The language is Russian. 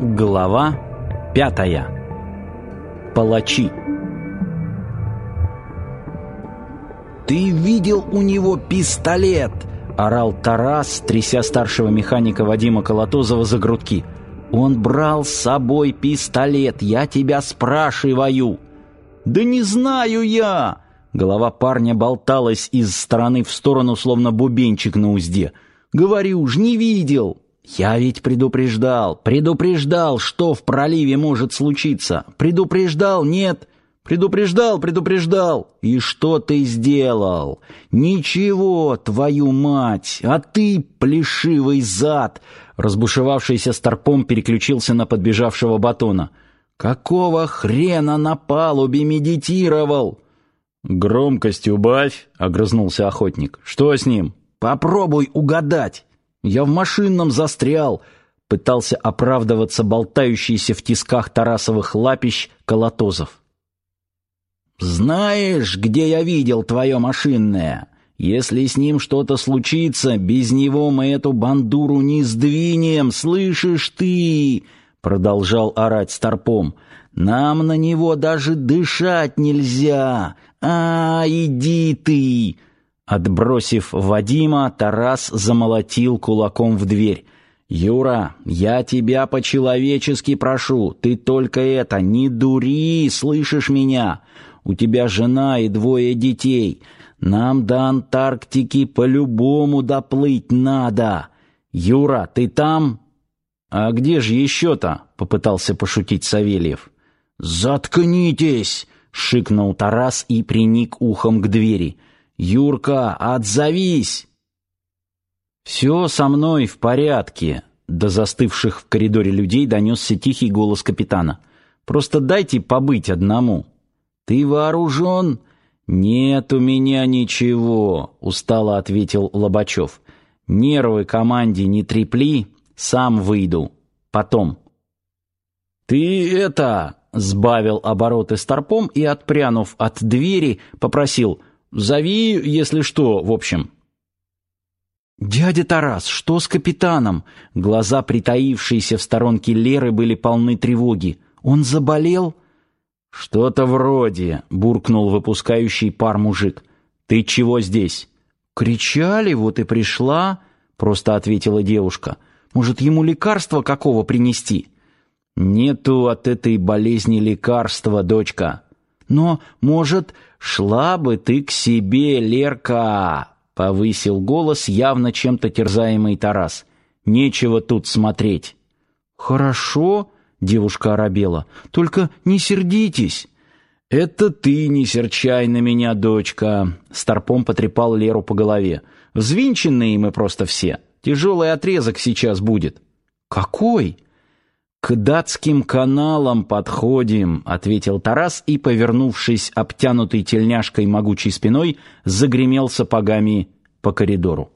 Глава пятая. Палачи. «Ты видел у него пистолет!» — орал Тарас, тряся старшего механика Вадима Колотозова за грудки. «Он брал с собой пистолет, я тебя спрашиваю!» «Да не знаю я!» Голова парня болталась из стороны в сторону, словно бубенчик на узде. «Говорю ж, не видел!» «Я ведь предупреждал, предупреждал, что в проливе может случиться. Предупреждал, нет?» «Предупреждал, предупреждал! И что ты сделал? Ничего, твою мать! А ты, плешивый зад!» Разбушевавшийся старпом переключился на подбежавшего батона. «Какого хрена на палубе медитировал?» «Громкость убавь!» — огрызнулся охотник. «Что с ним?» «Попробуй угадать!» Я в машинном застрял, пытался оправдываться болтающийся в тисках Тарасовых лапищ Колотозов. Знаешь, где я видел твое машинное? Если с ним что-то случится, без него мы эту бандуру не сдвинем, слышишь ты? продолжал орать старпом. Нам на него даже дышать нельзя. А, иди ты! Отбросив Вадима, Тарас замолотил кулаком в дверь. «Юра, я тебя по-человечески прошу, ты только это, не дури, слышишь меня? У тебя жена и двое детей. Нам до Антарктики по-любому доплыть надо. Юра, ты там?» «А где же еще-то?» — попытался пошутить Савельев. «Заткнитесь!» — шикнул Тарас и приник ухом к двери. «Юрка, отзовись!» «Все со мной в порядке», — до застывших в коридоре людей донесся тихий голос капитана. «Просто дайте побыть одному». «Ты вооружен?» «Нет у меня ничего», — устало ответил Лобачев. «Нервы команде не трепли, сам выйду. Потом». «Ты это...» — сбавил обороты старпом и, отпрянув от двери, попросил Зови, если что, в общем. Дядя Тарас, что с капитаном? Глаза притаившиеся в сторонке Леры были полны тревоги. Он заболел? Что-то вроде, буркнул выпускающий пар мужик. Ты чего здесь? Кричали, вот и пришла, просто ответила девушка. Может, ему лекарство какого принести? Нету от этой болезни лекарства, дочка. Но, может, шла бы ты к себе, Лерка, повысил голос явно чем-то терзаемый Тарас. Нечего тут смотреть. Хорошо, девушка оробела. Только не сердитесь. Это ты не серчай на меня, дочка, старпом потрепал Леру по голове. Взвинченные мы просто все. Тяжелый отрезок сейчас будет. Какой? «К датским каналам подходим», — ответил Тарас и, повернувшись обтянутой тельняшкой могучей спиной, загремел сапогами по коридору.